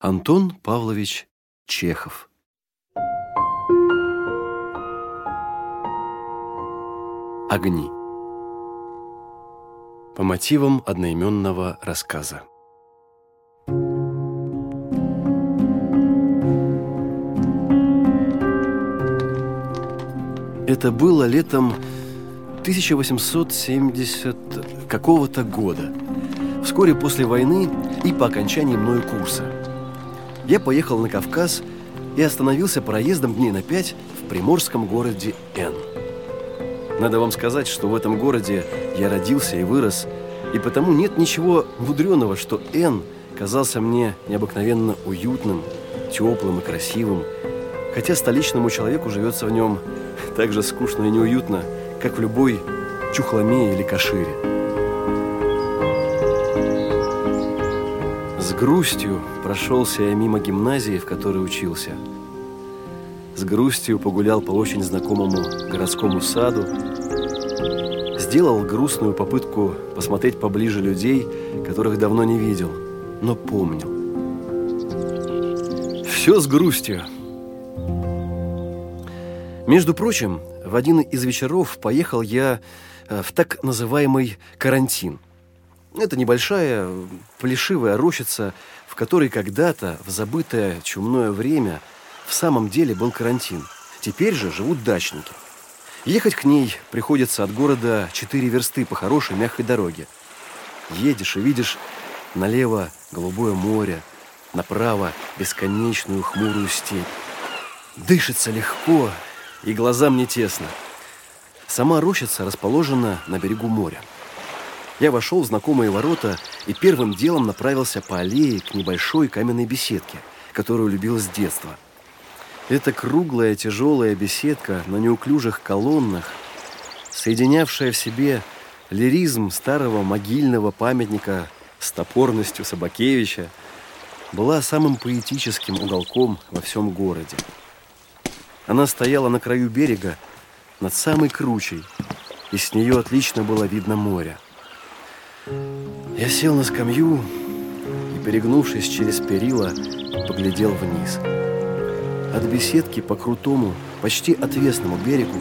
Антон Павлович Чехов. Огни. По мотивам одноименного рассказа. Это было летом 1870 какого-то года, вскоре после войны и по окончании мною курса – я поехал на Кавказ и остановился проездом дней на пять в приморском городе Н. Надо вам сказать, что в этом городе я родился и вырос, и потому нет ничего мудреного, что Н казался мне необыкновенно уютным, теплым и красивым, хотя столичному человеку живется в нем так же скучно и неуютно, как в любой Чухломе или Кашире. С грустью прошелся я мимо гимназии, в которой учился. С грустью погулял по очень знакомому городскому саду. Сделал грустную попытку посмотреть поближе людей, которых давно не видел, но помнил. Все с грустью. Между прочим, в один из вечеров поехал я э, в так называемый карантин – это небольшая плешивая рощица, в которой когда-то, в забытое чумное время, в самом деле был карантин. Теперь же живут дачники. Ехать к ней приходится от города четыре версты по хорошей мягкой дороге. Едешь и видишь налево голубое море, направо бесконечную хмурую степь. Дышится легко, и глазам не тесно. Сама рощица расположена на берегу моря. Я вошел в знакомые ворота и первым делом направился по аллее к небольшой каменной беседке, которую любил с детства. Это круглая тяжелая беседка на неуклюжих колоннах, соединявшая в себе лиризм старого могильного памятника с топорностью Собакевича, была самым поэтическим уголком во всем городе. Она стояла на краю берега, над самой кручей, и с нее отлично было видно море. Я сел на скамью и, перегнувшись через перила, поглядел вниз. От беседки по крутому, почти отвесному берегу,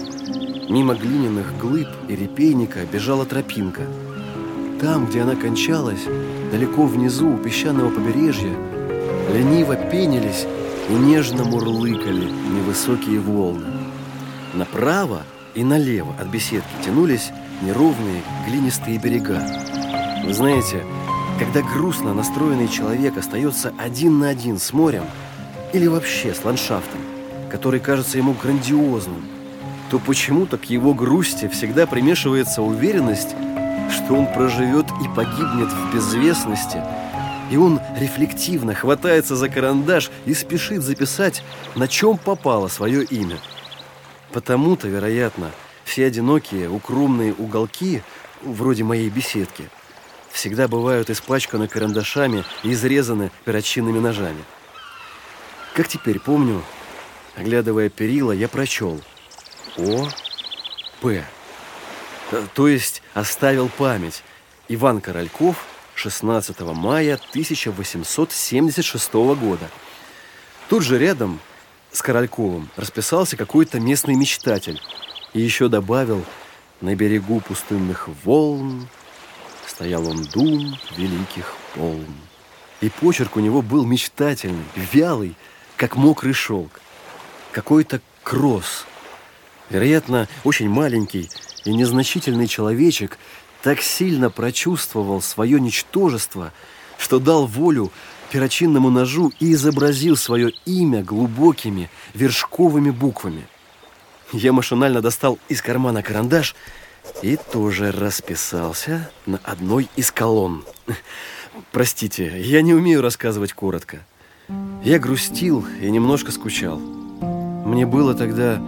мимо глиняных глыб и репейника бежала тропинка. Там, где она кончалась, далеко внизу у песчаного побережья, лениво пенились и нежно мурлыкали невысокие волны. Направо и налево от беседки тянулись неровные глинистые берега. Вы знаете, когда грустно настроенный человек остается один на один с морем или вообще с ландшафтом, который кажется ему грандиозным, то почему-то к его грусти всегда примешивается уверенность, что он проживет и погибнет в безвестности, и он рефлективно хватается за карандаш и спешит записать, на чем попало свое имя. Потому-то, вероятно, все одинокие, укромные уголки, вроде моей беседки – всегда бывают испачканы карандашами и изрезаны перочинными ножами. Как теперь помню, оглядывая перила, я прочел О. П. То есть оставил память. Иван Корольков, 16 мая 1876 года. Тут же рядом с Корольковым расписался какой-то местный мечтатель и еще добавил «На берегу пустынных волн стоял он дум великих полн. И почерк у него был мечтательный, вялый, как мокрый шелк. Какой-то кросс. Вероятно, очень маленький и незначительный человечек так сильно прочувствовал свое ничтожество, что дал волю перочинному ножу и изобразил свое имя глубокими вершковыми буквами. Я машинально достал из кармана карандаш – и тоже расписался на одной из колонн. Простите, я не умею рассказывать коротко. Я грустил и немножко скучал. Мне было тогда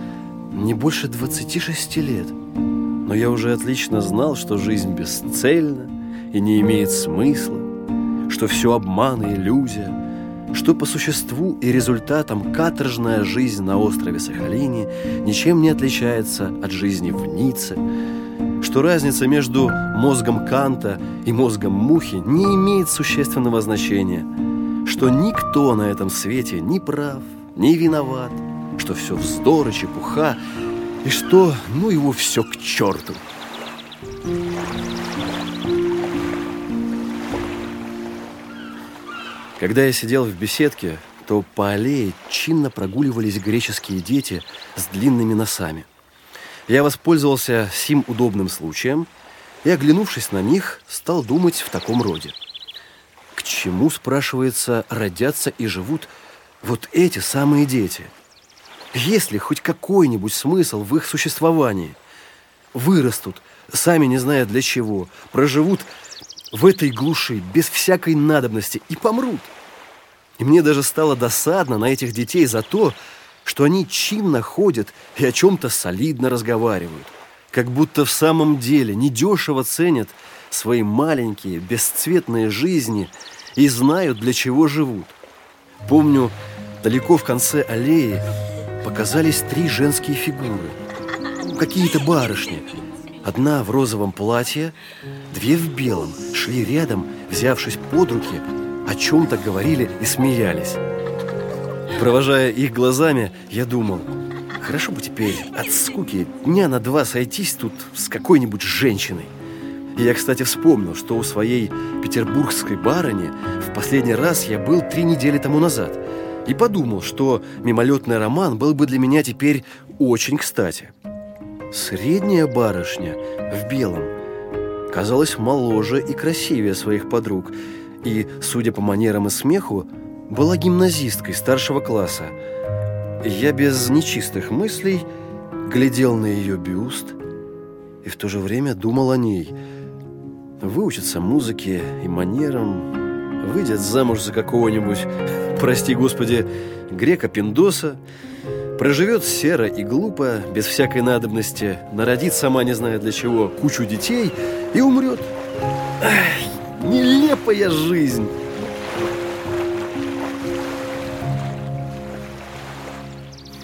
не больше 26 лет. Но я уже отлично знал, что жизнь бесцельна и не имеет смысла, что все обман и иллюзия, что по существу и результатам каторжная жизнь на острове Сахалине ничем не отличается от жизни в Ницце, что разница между мозгом Канта и мозгом мухи не имеет существенного значения, что никто на этом свете не прав, не виноват, что все вздор и чепуха, и что, ну его все к черту. Когда я сидел в беседке, то по аллее чинно прогуливались греческие дети с длинными носами. Я воспользовался сим удобным случаем и, оглянувшись на них, стал думать в таком роде. К чему, спрашивается, родятся и живут вот эти самые дети? Есть ли хоть какой-нибудь смысл в их существовании? Вырастут, сами не зная для чего, проживут в этой глуши, без всякой надобности, и помрут. И мне даже стало досадно на этих детей за то, что они чинно ходят и о чем-то солидно разговаривают, как будто в самом деле недешево ценят свои маленькие, бесцветные жизни и знают, для чего живут. Помню, далеко в конце аллеи показались три женские фигуры, какие-то барышни – Одна в розовом платье, две в белом, шли рядом, взявшись под руки, о чем-то говорили и смеялись. Провожая их глазами, я думал, хорошо бы теперь от скуки дня на два сойтись тут с какой-нибудь женщиной. И я, кстати, вспомнил, что у своей петербургской барыни в последний раз я был три недели тому назад и подумал, что мимолетный роман был бы для меня теперь очень кстати. Средняя барышня в белом казалась моложе и красивее своих подруг и, судя по манерам и смеху, была гимназисткой старшего класса. Я без нечистых мыслей глядел на ее бюст и в то же время думал о ней. Выучится музыке и манерам, выйдет замуж за какого-нибудь, прости господи, грека-пиндоса, Проживет серо и глупо, без всякой надобности, народит сама не зная для чего кучу детей и умрет. Ах, нелепая жизнь!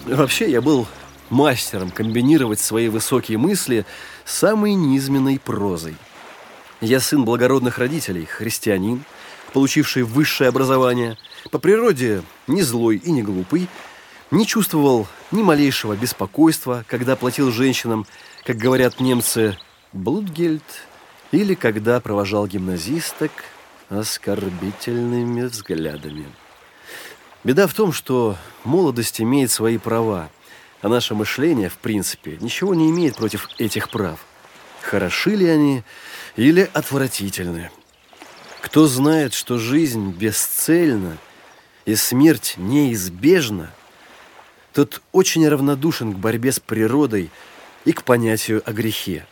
Вообще, я был мастером комбинировать свои высокие мысли с самой низменной прозой. Я сын благородных родителей, христианин, получивший высшее образование, по природе не злой и не глупый, не чувствовал ни малейшего беспокойства, когда платил женщинам, как говорят немцы, блудгельд, или когда провожал гимназисток оскорбительными взглядами. Беда в том, что молодость имеет свои права, а наше мышление, в принципе, ничего не имеет против этих прав. Хороши ли они или отвратительны? Кто знает, что жизнь бесцельна и смерть неизбежна – тот очень равнодушен к борьбе с природой и к понятию о грехе.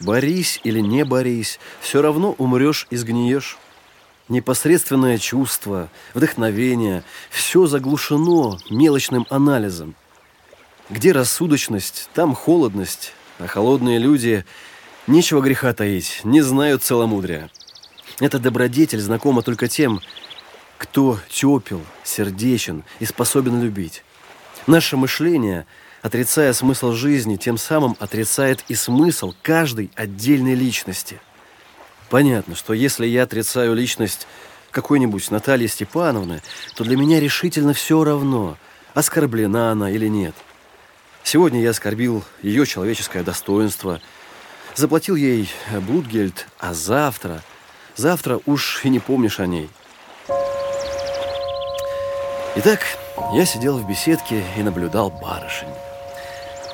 Борись или не борись, все равно умрешь и сгниешь. Непосредственное чувство, вдохновение – все заглушено мелочным анализом. Где рассудочность, там холодность, а холодные люди, нечего греха таить, не знают целомудрия. Эта добродетель знакома только тем, кто тепел, сердечен и способен любить. Наше мышление, отрицая смысл жизни, тем самым отрицает и смысл каждой отдельной личности. Понятно, что если я отрицаю личность какой-нибудь Натальи Степановны, то для меня решительно все равно, оскорблена она или нет. Сегодня я оскорбил ее человеческое достоинство, заплатил ей Блудгельд, а завтра, завтра уж и не помнишь о ней. Итак, я сидел в беседке и наблюдал барышень.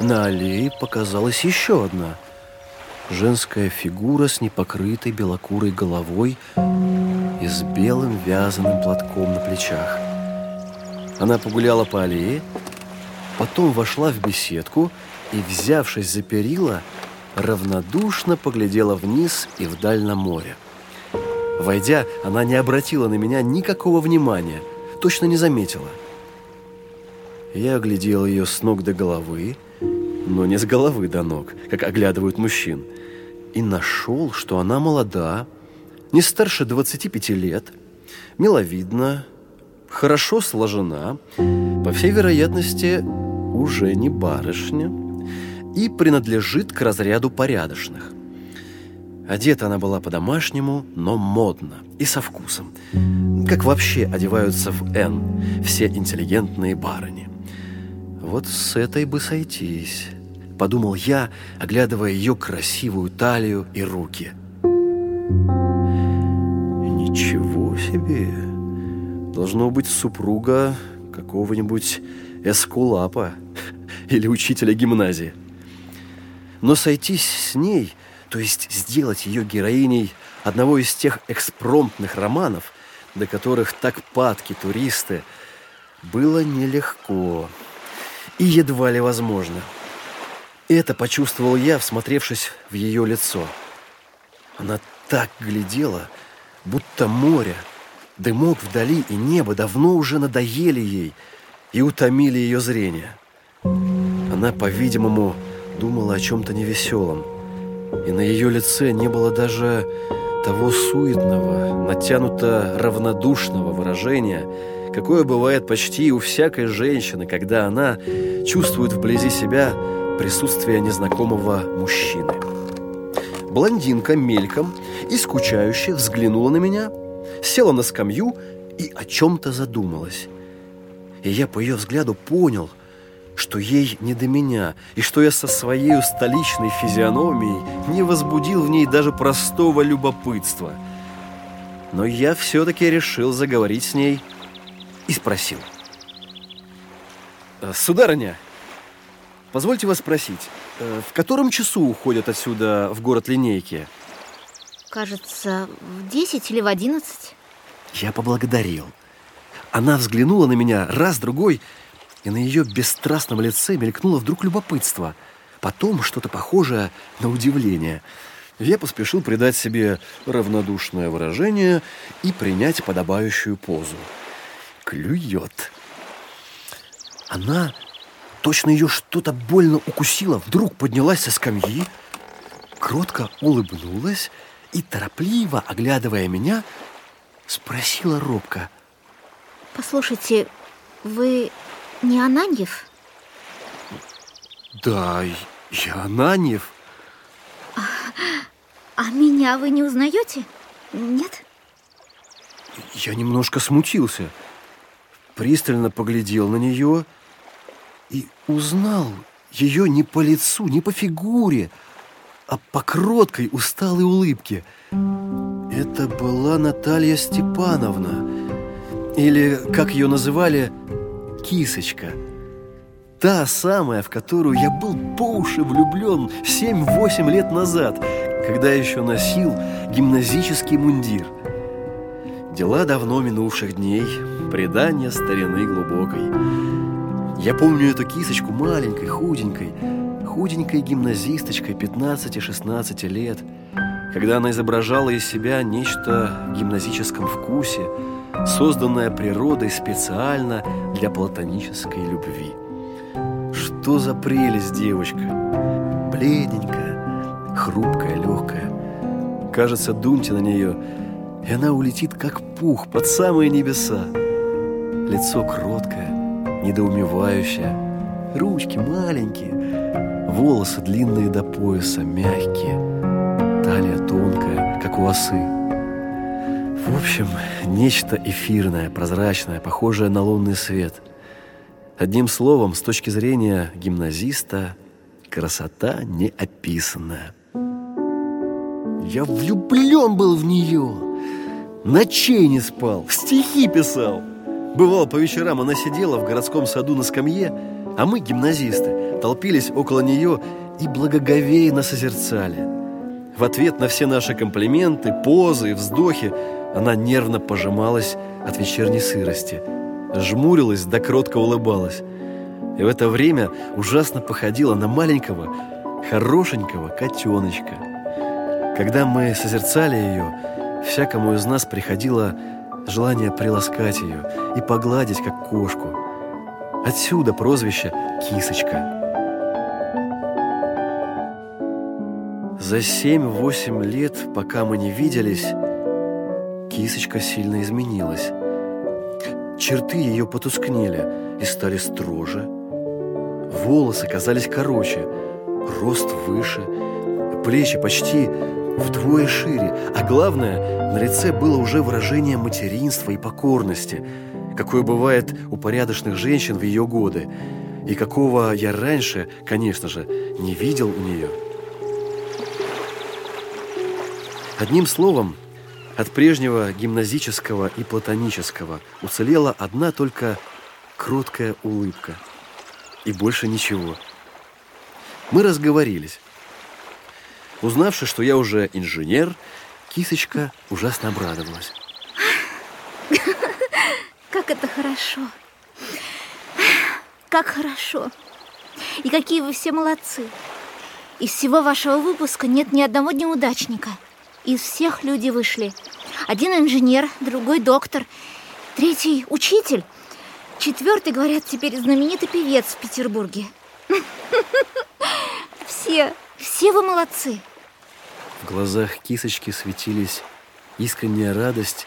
На аллее показалась еще одна женская фигура с непокрытой белокурой головой и с белым вязаным платком на плечах. Она погуляла по аллее, потом вошла в беседку и, взявшись за перила, равнодушно поглядела вниз и вдаль на море. Войдя, она не обратила на меня никакого внимания, точно не заметила – я оглядел ее с ног до головы, но не с головы до ног, как оглядывают мужчин, и нашел, что она молода, не старше 25 лет, миловидна, хорошо сложена, по всей вероятности, уже не барышня, и принадлежит к разряду порядочных. Одета она была по-домашнему, но модно и со вкусом. Как вообще одеваются в «Н» все интеллигентные барыни. Вот с этой бы сойтись, подумал я, оглядывая ее красивую талию и руки. Ничего себе! Должно быть супруга какого-нибудь эскулапа или учителя гимназии. Но сойтись с ней, то есть сделать ее героиней одного из тех экспромтных романов, до которых так падки туристы, было нелегко и едва ли возможно. Это почувствовал я, всмотревшись в ее лицо. Она так глядела, будто море, дымок вдали и небо давно уже надоели ей и утомили ее зрение. Она, по-видимому, думала о чем-то невеселом, и на ее лице не было даже того суетного, натянуто равнодушного выражения, какое бывает почти у всякой женщины, когда она чувствует вблизи себя присутствие незнакомого мужчины. Блондинка мельком и скучающе взглянула на меня, села на скамью и о чем-то задумалась. И я по ее взгляду понял, что ей не до меня, и что я со своей столичной физиономией не возбудил в ней даже простого любопытства. Но я все-таки решил заговорить с ней и спросил. «Э, «Сударыня, позвольте вас спросить, э, в котором часу уходят отсюда в город Линейки?» Кажется, в 10 или в 11. Я поблагодарил. Она взглянула на меня раз-другой, и на ее бесстрастном лице мелькнуло вдруг любопытство. Потом что-то похожее на удивление. Я поспешил придать себе равнодушное выражение и принять подобающую позу. Клюет. Она, точно ее что-то больно укусило, вдруг поднялась со скамьи, кротко улыбнулась и, торопливо оглядывая меня, спросила робко. Послушайте, вы не Ананьев? Да, я Ананьев. А, а меня вы не узнаете? Нет? Я немножко смутился. Пристально поглядел на нее и узнал ее не по лицу, не по фигуре, а по кроткой усталой улыбке. Это была Наталья Степановна, или, как ее называли, Кисочка. Та самая, в которую я был по уши влюблен 7-8 лет назад, когда еще носил гимназический мундир. Дела давно минувших дней, предание старины глубокой. Я помню эту кисочку маленькой, худенькой, худенькой гимназисточкой 15-16 лет, когда она изображала из себя нечто в гимназическом вкусе, созданное природой специально для платонической любви. Что за прелесть девочка! Бледненькая, хрупкая, легкая. Кажется, дуньте на нее, и она улетит, как пух, под самые небеса. Лицо кроткое, недоумевающее, ручки маленькие, волосы длинные до пояса, мягкие, талия тонкая, как у осы. В общем, нечто эфирное, прозрачное, похожее на лунный свет. Одним словом, с точки зрения гимназиста, красота неописанная. Я влюблен был в нее. Ночей не спал, стихи писал. Бывало, по вечерам она сидела в городском саду на скамье, а мы, гимназисты, толпились около нее и благоговейно созерцали. В ответ на все наши комплименты, позы и вздохи она нервно пожималась от вечерней сырости, жмурилась да кротко улыбалась. И в это время ужасно походила на маленького, хорошенького котеночка. Когда мы созерцали ее, всякому из нас приходило желание приласкать ее и погладить, как кошку. Отсюда прозвище «Кисочка». За семь-восемь лет, пока мы не виделись, Кисочка сильно изменилась. Черты ее потускнели и стали строже. Волосы казались короче, рост выше, плечи почти вдвое шире, а главное, на лице было уже выражение материнства и покорности, какое бывает у порядочных женщин в ее годы, и какого я раньше, конечно же, не видел у нее. Одним словом, от прежнего гимназического и платонического уцелела одна только кроткая улыбка. И больше ничего. Мы разговорились. Узнавши, что я уже инженер, кисочка ужасно обрадовалась. Как это хорошо. Как хорошо. И какие вы все молодцы. Из всего вашего выпуска нет ни одного неудачника – из всех люди вышли. Один инженер, другой доктор, третий учитель, четвертый, говорят, теперь знаменитый певец в Петербурге. Все, все вы молодцы. В глазах кисочки светились искренняя радость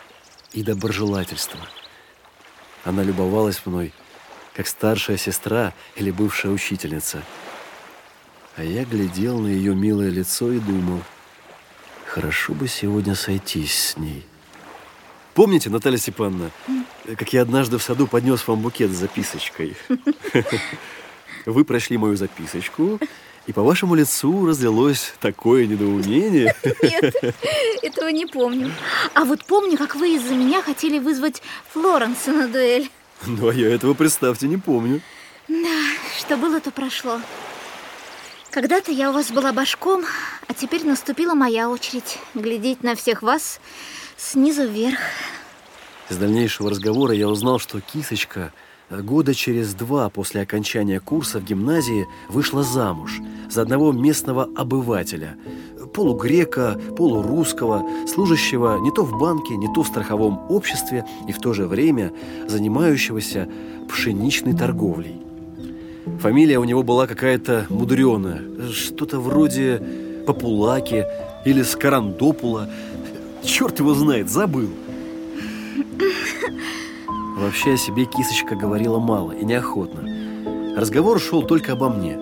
и доброжелательство. Она любовалась мной, как старшая сестра или бывшая учительница. А я глядел на ее милое лицо и думал – Хорошо бы сегодня сойтись с ней. Помните, Наталья Степановна, как я однажды в саду поднес вам букет с записочкой? Вы прошли мою записочку, и по вашему лицу разлилось такое недоумение. Нет, этого не помню. А вот помню, как вы из-за меня хотели вызвать Флоренса на дуэль. Ну, а я этого, представьте, не помню. Да, что было, то прошло. Когда-то я у вас была башком, а теперь наступила моя очередь глядеть на всех вас снизу вверх. Из дальнейшего разговора я узнал, что кисочка года через два после окончания курса в гимназии вышла замуж за одного местного обывателя, полугрека, полурусского, служащего не то в банке, не то в страховом обществе и в то же время занимающегося пшеничной торговлей. Фамилия у него была какая-то мудреная, что-то вроде Популаки или Скарандопула. Черт его знает, забыл. Вообще о себе кисочка говорила мало и неохотно. Разговор шел только обо мне.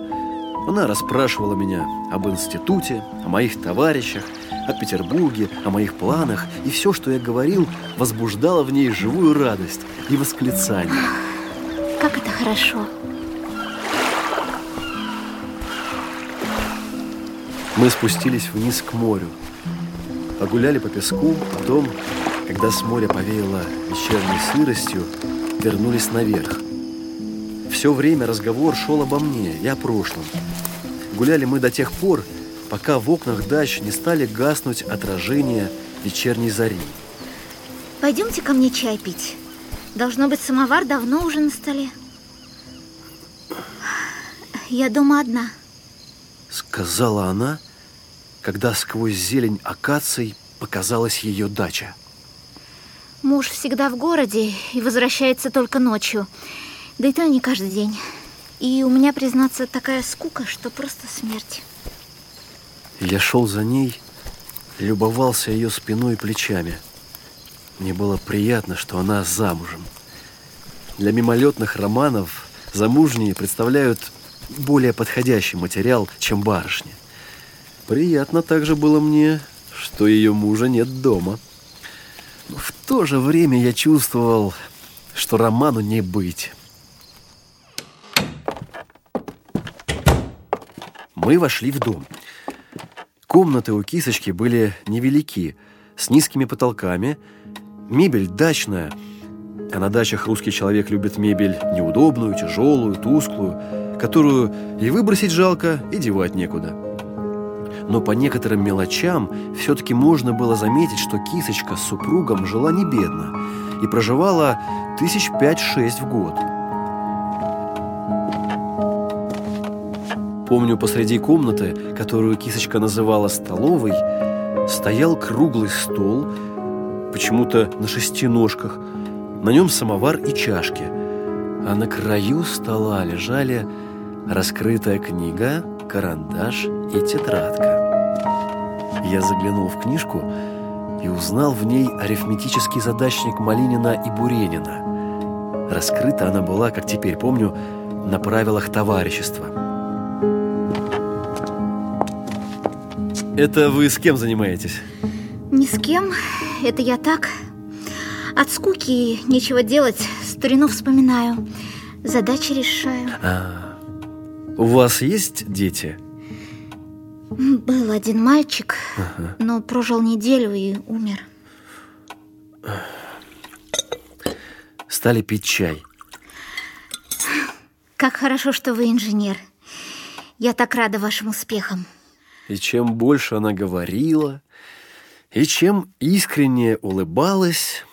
Она расспрашивала меня об институте, о моих товарищах, о Петербурге, о моих планах, и все, что я говорил, возбуждало в ней живую радость и восклицание. Как это хорошо! Мы спустились вниз к морю, погуляли по песку, потом, когда с моря повеяло вечерней сыростью, вернулись наверх. Все время разговор шел обо мне и о прошлом. Гуляли мы до тех пор, пока в окнах дач не стали гаснуть отражения вечерней зари. Пойдемте ко мне чай пить. Должно быть, самовар давно уже на столе. Я дома одна. Сказала она, когда сквозь зелень акаций показалась ее дача. Муж всегда в городе и возвращается только ночью. Да и то не каждый день. И у меня, признаться, такая скука, что просто смерть. Я шел за ней, любовался ее спиной и плечами. Мне было приятно, что она замужем. Для мимолетных романов замужние представляют более подходящий материал, чем барышня. Приятно также было мне, что ее мужа нет дома. Но в то же время я чувствовал, что роману не быть. Мы вошли в дом. Комнаты у кисочки были невелики, с низкими потолками. Мебель дачная. А на дачах русский человек любит мебель неудобную, тяжелую, тусклую, которую и выбросить жалко, и девать некуда но по некоторым мелочам все-таки можно было заметить, что кисочка с супругом жила не бедно и проживала тысяч пять-шесть в год. Помню, посреди комнаты, которую кисочка называла столовой, стоял круглый стол, почему-то на шести ножках, на нем самовар и чашки, а на краю стола лежали раскрытая книга, карандаш и тетрадка. Я заглянул в книжку и узнал в ней арифметический задачник Малинина и Буренина. Раскрыта она была, как теперь помню, на правилах товарищества. Это вы с кем занимаетесь? Ни с кем. Это я так. От скуки нечего делать. Старину вспоминаю. Задачи решаю. А, у вас есть дети? Был один мальчик, Ага. но прожил неделю и умер. Стали пить чай. Как хорошо, что вы инженер. Я так рада вашим успехам. И чем больше она говорила, и чем искреннее улыбалась,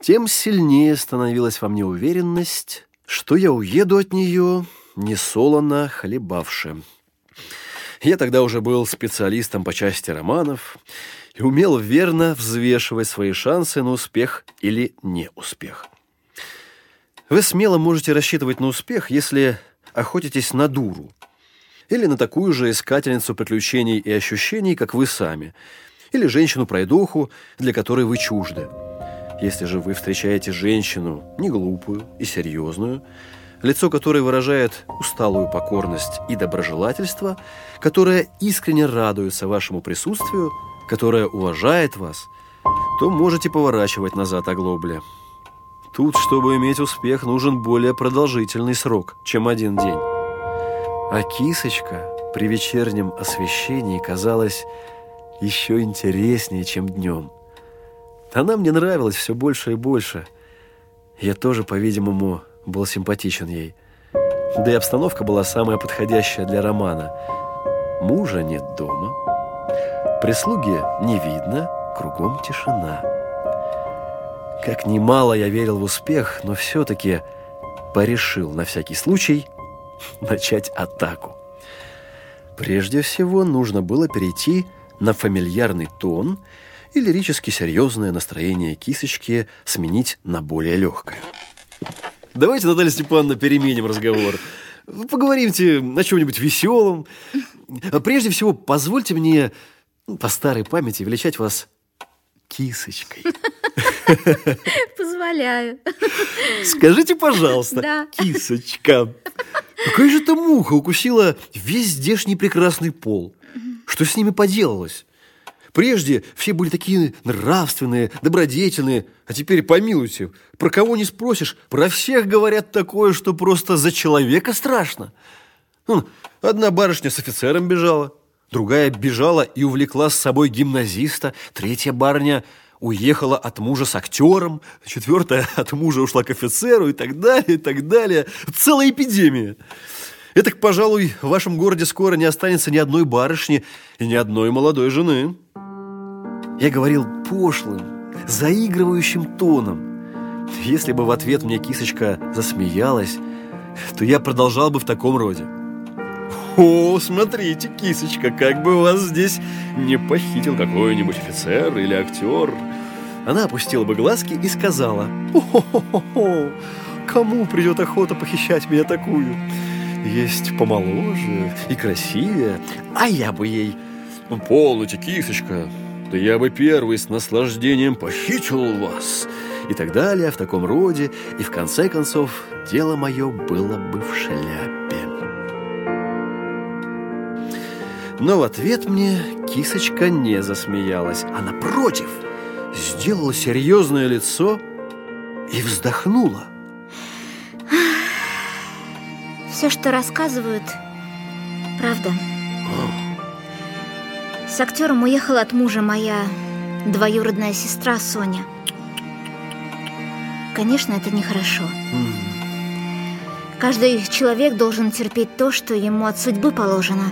тем сильнее становилась во мне уверенность, что я уеду от нее, не солоно хлебавши. Я тогда уже был специалистом по части романов и умел верно взвешивать свои шансы на успех или неуспех. Вы смело можете рассчитывать на успех, если охотитесь на дуру или на такую же искательницу приключений и ощущений, как вы сами, или женщину-пройдоху, для которой вы чужды. Если же вы встречаете женщину не глупую и серьезную, лицо которой выражает усталую покорность и доброжелательство, которая искренне радуется вашему присутствию, которая уважает вас, то можете поворачивать назад оглобли. Тут, чтобы иметь успех, нужен более продолжительный срок, чем один день. А кисочка при вечернем освещении казалась еще интереснее, чем днем. Она мне нравилась все больше и больше. Я тоже, по-видимому, был симпатичен ей. Да и обстановка была самая подходящая для романа. Мужа нет дома, прислуги не видно, кругом тишина. Как немало я верил в успех, но все-таки порешил на всякий случай начать атаку. Прежде всего нужно было перейти на фамильярный тон и лирически серьезное настроение кисочки сменить на более легкое. Давайте, Наталья Степановна, переменим разговор. Поговоримте о чем-нибудь веселом. А Прежде всего, позвольте мне ну, по старой памяти величать вас кисочкой. Позволяю. Скажите, пожалуйста, Да. кисочка, какая же ты муха укусила весь здешний прекрасный пол? Что с ними поделалось? Прежде все были такие нравственные, добродетельные, а теперь, помилуйте, про кого не спросишь, про всех говорят такое, что просто за человека страшно. Вон, одна барышня с офицером бежала, другая бежала и увлекла с собой гимназиста, третья барыня уехала от мужа с актером, четвертая от мужа ушла к офицеру и так далее, и так далее. Целая эпидемия. Этак, пожалуй, в вашем городе скоро не останется ни одной барышни и ни одной молодой жены. Я говорил пошлым, заигрывающим тоном. Если бы в ответ мне кисочка засмеялась, то я продолжал бы в таком роде. О, смотрите, кисочка, как бы вас здесь не похитил какой-нибудь офицер или актер. Она опустила бы глазки и сказала, «О-хо-хо-хо, кому придет охота похищать меня такую? Есть помоложе и красивее, а я бы ей, полноте, кисочка, да я бы первый с наслаждением похитил вас». И так далее, в таком роде, и в конце концов дело мое было бы в шляпе. Но в ответ мне кисочка не засмеялась, а напротив сделала серьезное лицо и вздохнула. Все, что рассказывают, правда. С актером уехала от мужа моя двоюродная сестра Соня. Конечно, это нехорошо. М, Каждый человек должен терпеть то, что ему от судьбы положено.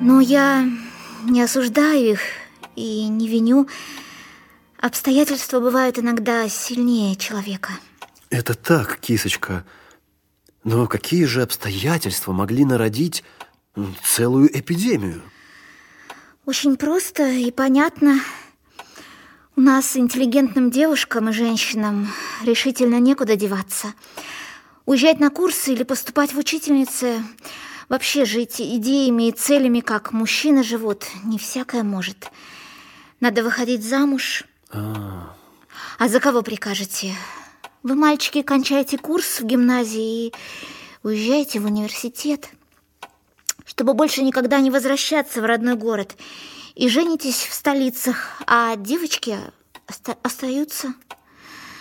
Но я не осуждаю их и не виню. Обстоятельства бывают иногда сильнее человека. Это так, кисочка. Но какие же обстоятельства могли народить целую эпидемию? Очень просто и понятно. У нас интеллигентным девушкам и женщинам решительно некуда деваться. Уезжать на курсы или поступать в учительницы, вообще жить идеями и целями, как мужчины живут, не всякое может. Надо выходить замуж. А, А за кого прикажете? Вы, мальчики, кончаете курс в гимназии и уезжаете в университет, чтобы больше никогда не возвращаться в родной город и женитесь в столицах, а девочки оста остаются.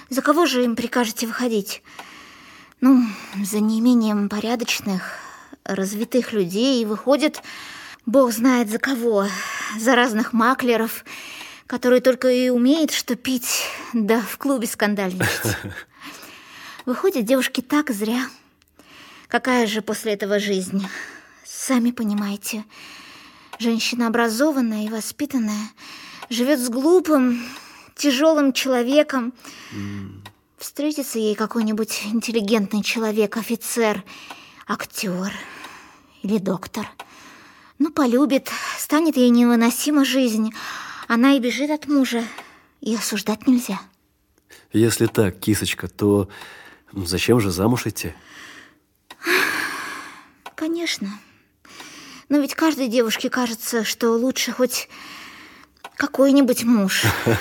За кого же им прикажете выходить? Ну, за неимением порядочных, развитых людей выходит, бог знает за кого, за разных маклеров, которые только и умеют что пить, да в клубе скандальничать. Выходят девушки так зря. Какая же после этого жизнь? Сами понимаете, женщина образованная и воспитанная живет с глупым, тяжелым человеком. Встретится ей какой-нибудь интеллигентный человек, офицер, актер или доктор. Ну, полюбит, станет ей невыносима жизнь. Она и бежит от мужа, и осуждать нельзя. Если так, кисочка, то зачем же замуж идти? Конечно. Но ведь каждой девушке кажется, что лучше хоть какой-нибудь муж.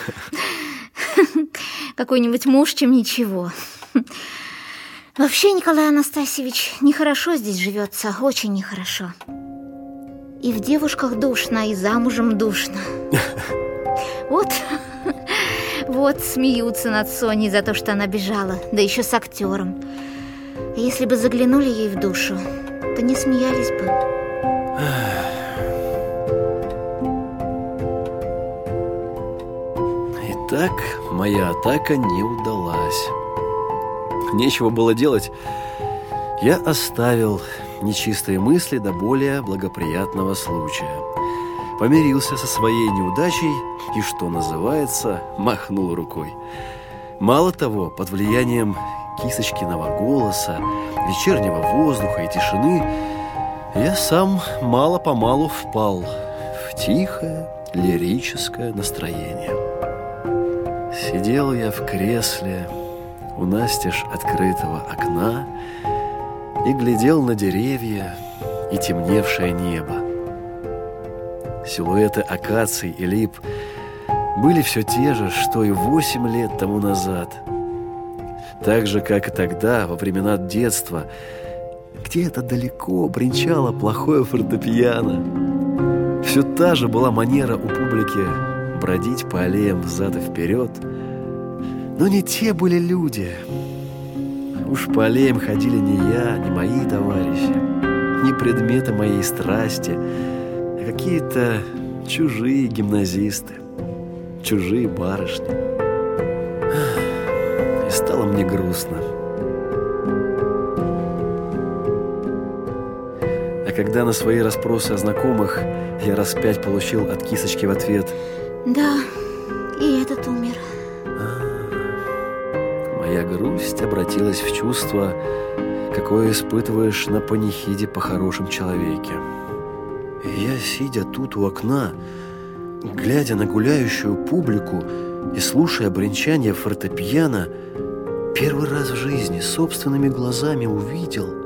Какой-нибудь муж, чем ничего. Вообще, Николай Анастасьевич, нехорошо здесь живется, очень нехорошо. И в девушках душно, и замужем душно. Вот, вот смеются над Соней за то, что она бежала, да еще с актером. Если бы заглянули ей в душу, то не смеялись бы. Итак, моя атака не удалась. Нечего было делать. Я оставил нечистые мысли до более благоприятного случая. Помирился со своей неудачей и, что называется, махнул рукой. Мало того, под влиянием кисочкиного голоса, вечернего воздуха и тишины, я сам мало-помалу впал в тихое лирическое настроение. Сидел я в кресле у настежь открытого окна и глядел на деревья и темневшее небо. Силуэты акаций и лип были все те же, что и восемь лет тому назад – так же, как и тогда, во времена детства, где-то далеко бренчало плохое фортепиано. Все та же была манера у публики бродить по аллеям взад и вперед. Но не те были люди. Уж по аллеям ходили не я, не мои товарищи, не предметы моей страсти, а какие-то чужие гимназисты, чужие барышни стало мне грустно. Когда на свои расспросы о знакомых я раз пять получил от кисочки в ответ «Да, и этот умер». А, моя грусть обратилась в чувство, какое испытываешь на панихиде по хорошем человеке. И я, сидя тут у окна, глядя на гуляющую публику и слушая бренчание фортепиано, Первый раз в жизни собственными глазами увидел,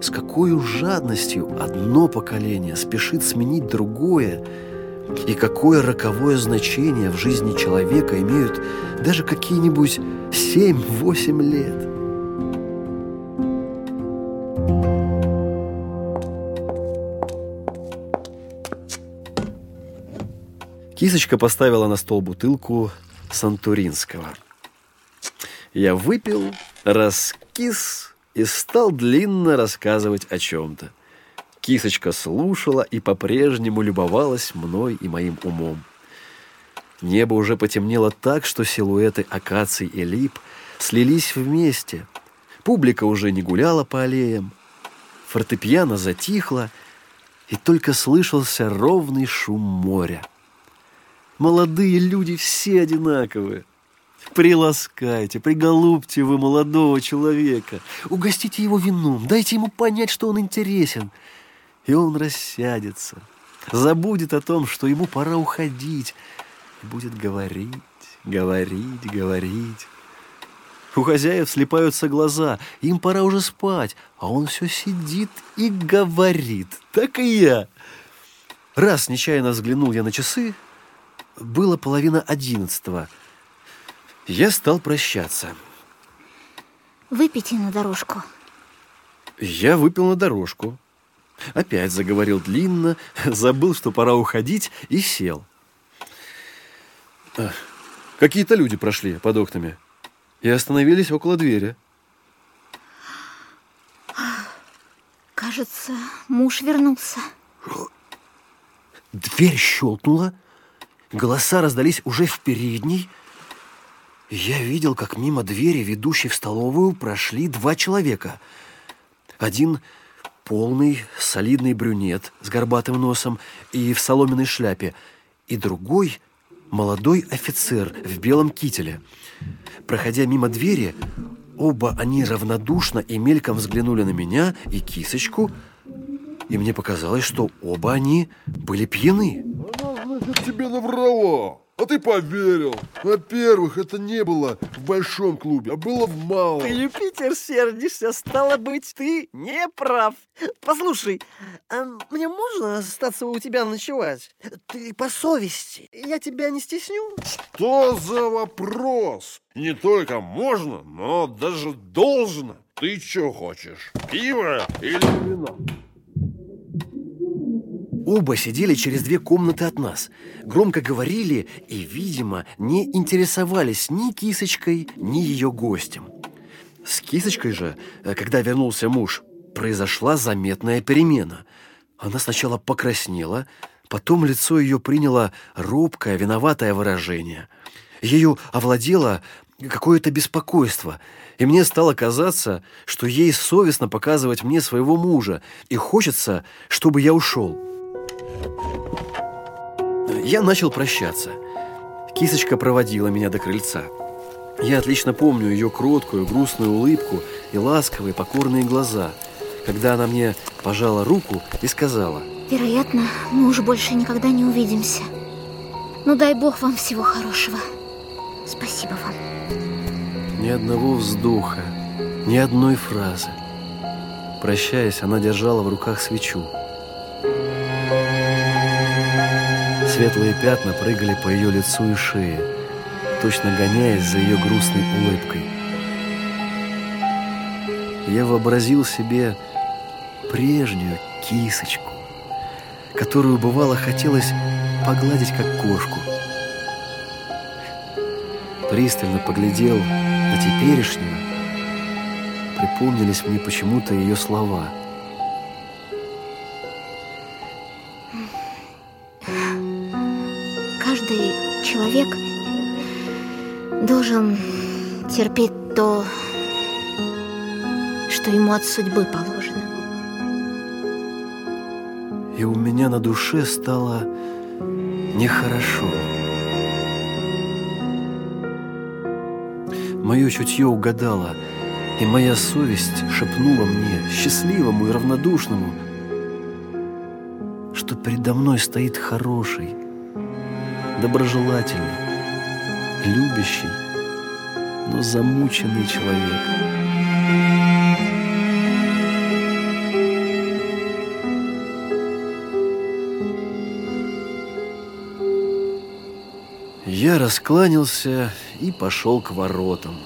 с какой жадностью одно поколение спешит сменить другое, и какое роковое значение в жизни человека имеют даже какие-нибудь 7-8 лет. Кисочка поставила на стол бутылку Сантуринского – я выпил, раскис и стал длинно рассказывать о чем-то. Кисочка слушала и по-прежнему любовалась мной и моим умом. Небо уже потемнело так, что силуэты акаций и лип слились вместе. Публика уже не гуляла по аллеям. Фортепиано затихло, и только слышался ровный шум моря. Молодые люди все одинаковые. Приласкайте, приголубьте вы молодого человека, угостите его вином, дайте ему понять, что он интересен. И он рассядется, забудет о том, что ему пора уходить, и будет говорить, говорить, говорить. У хозяев слепаются глаза, им пора уже спать, а он все сидит и говорит. Так и я. Раз нечаянно взглянул я на часы, было половина одиннадцатого – я стал прощаться. Выпейте на дорожку. Я выпил на дорожку. Опять заговорил длинно, забыл, что пора уходить, и сел. Какие-то люди прошли под окнами и остановились около двери. Кажется, муж вернулся. Дверь щелкнула, голоса раздались уже в передней. Я видел, как мимо двери, ведущей в столовую, прошли два человека. Один полный, солидный брюнет с горбатым носом и в соломенной шляпе, и другой молодой офицер в белом кителе. Проходя мимо двери, оба они равнодушно и мельком взглянули на меня и кисочку, и мне показалось, что оба они были пьяны. Она, значит, тебе наврала. А ты поверил. Во-первых, это не было в большом клубе, а было в малом. Ты, Юпитер, сердишься, стало быть, ты не прав. Послушай, а мне можно остаться у тебя ночевать? Ты по совести, я тебя не стесню. Что за вопрос? Не только можно, но даже должно. Ты что хочешь, пиво или вино? Оба сидели через две комнаты от нас, громко говорили и, видимо, не интересовались ни кисочкой, ни ее гостем. С кисочкой же, э, когда вернулся муж, произошла заметная перемена. Она сначала покраснела, потом лицо ее приняло робкое, виноватое выражение. Ею овладело какое-то беспокойство, и мне стало казаться, что ей совестно показывать мне своего мужа, и хочется, чтобы я ушел. Я начал прощаться. Кисочка проводила меня до крыльца. Я отлично помню ее кроткую, грустную улыбку и ласковые, покорные глаза, когда она мне пожала руку и сказала Вероятно, мы уже больше никогда не увидимся. Ну дай Бог вам всего хорошего. Спасибо вам. Ни одного вздоха, ни одной фразы. Прощаясь, она держала в руках свечу. Светлые пятна прыгали по ее лицу и шее, точно гоняясь за ее грустной улыбкой. Я вообразил себе прежнюю кисочку, которую бывало хотелось погладить как кошку. Пристально поглядел на теперешнюю, припомнились мне почему-то ее слова – должен терпеть то, что ему от судьбы положено. И у меня на душе стало нехорошо. Мое чутье угадало, и моя совесть шепнула мне, счастливому и равнодушному, что передо мной стоит хороший, доброжелательный, любящий, но замученный человек. Я раскланялся и пошел к воротам.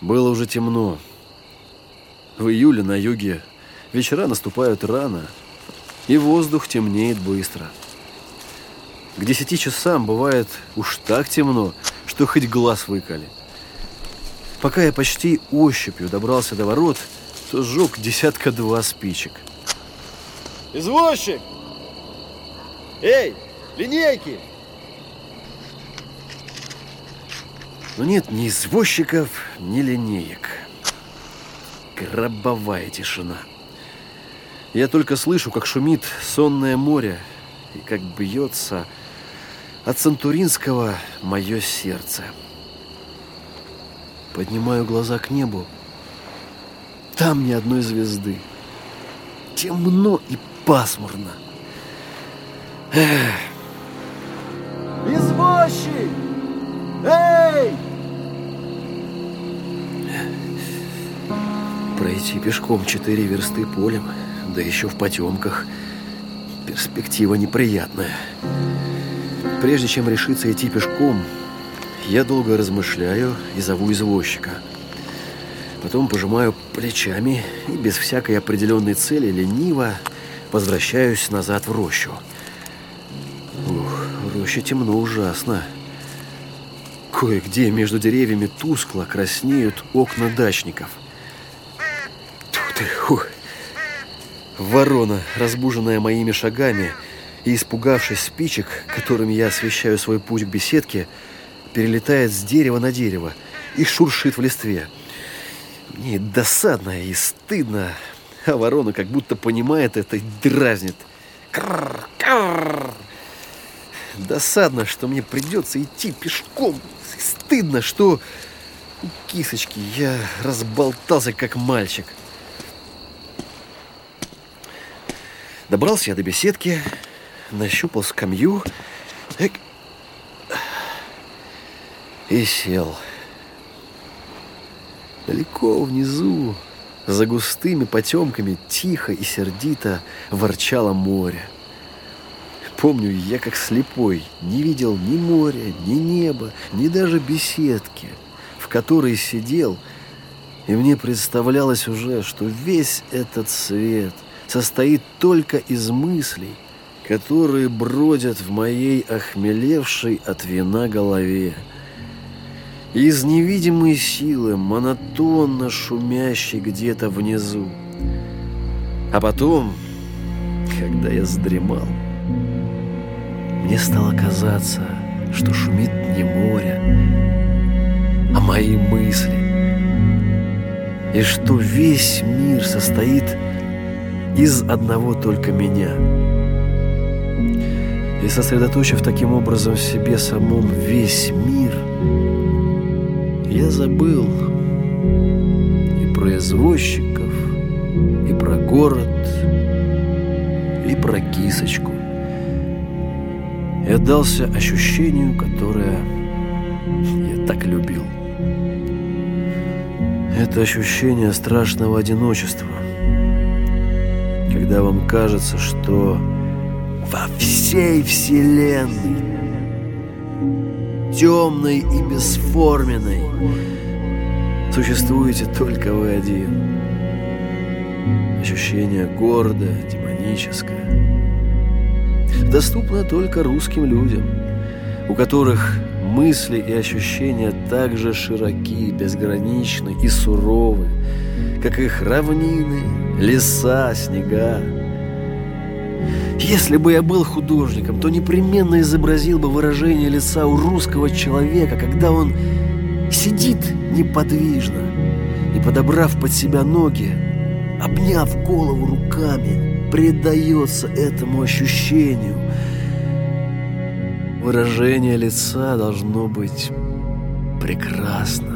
Было уже темно. В июле на юге вечера наступают рано, и воздух темнеет быстро. К десяти часам бывает уж так темно, что хоть глаз выколи. Пока я почти ощупью добрался до ворот, то сжег десятка-два спичек. Извозчик! Эй, линейки! Но нет ни извозчиков, ни линеек. Гробовая тишина. Я только слышу, как шумит сонное море и как бьется от Сантуринского мое сердце. Поднимаю глаза к небу. Там ни одной звезды. Темно и пасмурно. Эх. Извозчик! Эй! Пройти пешком четыре версты полем, да еще в потемках. Перспектива неприятная. Прежде чем решиться идти пешком, я долго размышляю и зову извозчика. Потом пожимаю плечами и без всякой определенной цели лениво возвращаюсь назад в рощу. Ух, роще темно ужасно. Кое-где между деревьями тускло краснеют окна дачников. Тут ты, ух. Ворона, разбуженная моими шагами и испугавшись спичек, которыми я освещаю свой путь к беседке, перелетает с дерева на дерево и шуршит в листве. Мне досадно и стыдно, а ворона как будто понимает это и дразнит. Кррр, кррр. Досадно, что мне придется идти пешком. Стыдно, что... Кисочки, я разболтался, как мальчик. Добрался я до беседки, нащупал скамью эк, и сел. Далеко внизу, за густыми потемками, тихо и сердито ворчало море. Помню, я как слепой не видел ни моря, ни неба, ни даже беседки, в которой сидел, и мне представлялось уже, что весь этот свет состоит только из мыслей, которые бродят в моей охмелевшей от вина голове. Из невидимой силы, монотонно шумящей где-то внизу. А потом, когда я задремал, мне стало казаться, что шумит не море, а мои мысли. И что весь мир состоит из одного только меня. И сосредоточив таким образом в себе самом весь мир, я забыл и про извозчиков, и про город, и про кисочку. И отдался ощущению, которое я так любил. Это ощущение страшного одиночества, когда вам кажется, что во всей вселенной, темной и бесформенной, существуете только вы один. Ощущение гордое, демоническое. Доступно только русским людям, у которых мысли и ощущения так же широки, безграничны и суровы, как их равнины, леса, снега. Если бы я был художником, то непременно изобразил бы выражение лица у русского человека, когда он сидит неподвижно и, подобрав под себя ноги, обняв голову руками, предается этому ощущению. Выражение лица должно быть прекрасно.